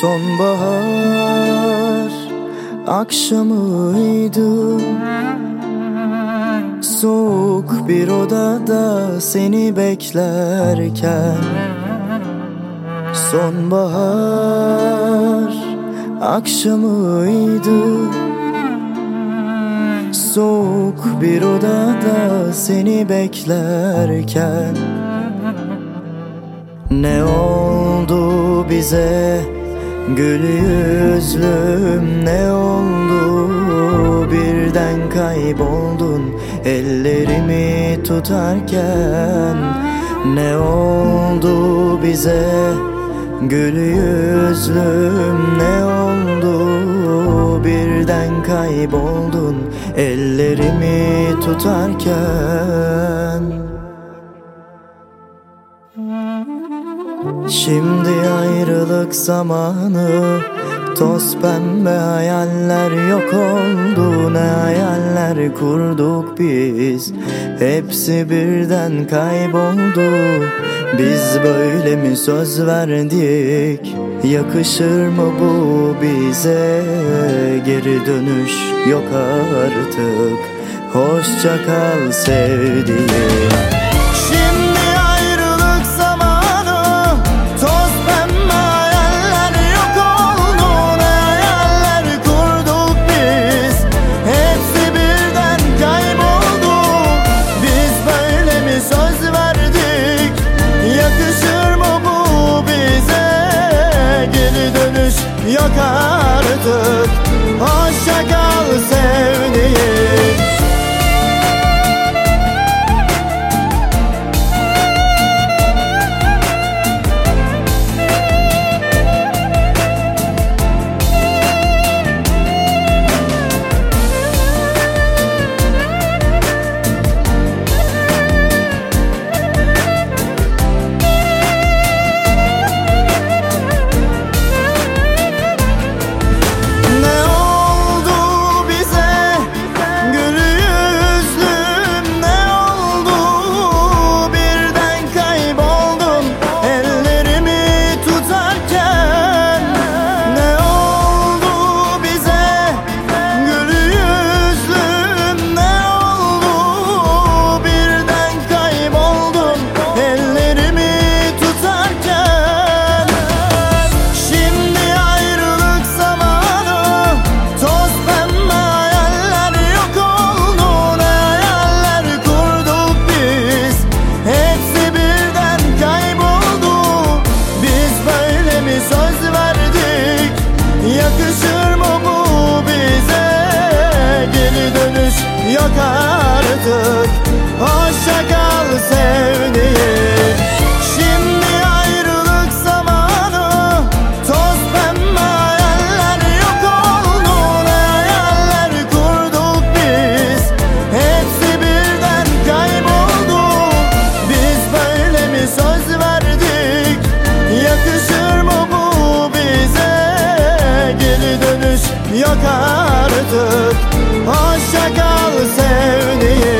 Sonbahar akşamıydı. Soğuk bir odada seni beklerken. Sonbahar akşamıydı Soğuk bir odada seni beklerken Ne oldu bize? Gül yüzlüm ne oldu? Birden kayboldun Ellerimi tutarken ne oldu bize? Gül yüzlüm ne oldu birden kayboldun Ellerimi tutarken. Şimdi ayrılık zamanı Toz pembe hayaller yok oldu. Ne hayaller kurduk biz? Hepsi birden kayboldu Biz böyle mi söz verdik? Yakışır mı bu bize? Geri dönüş yok artık. Hoşça kal sevdiğim yok artık Hoşça kal yok artık Hoşça kal sevdiğim. Şimdi ayrılık zamanı. Toz pembe hayaller yok oldu. Hayaller kurduk biz? Hepsi birden kayboldu. Biz böyle mi söz verdik? Yakışır mı bu bize? Geri dönüş yok artık Hoşça kal sevdiğim.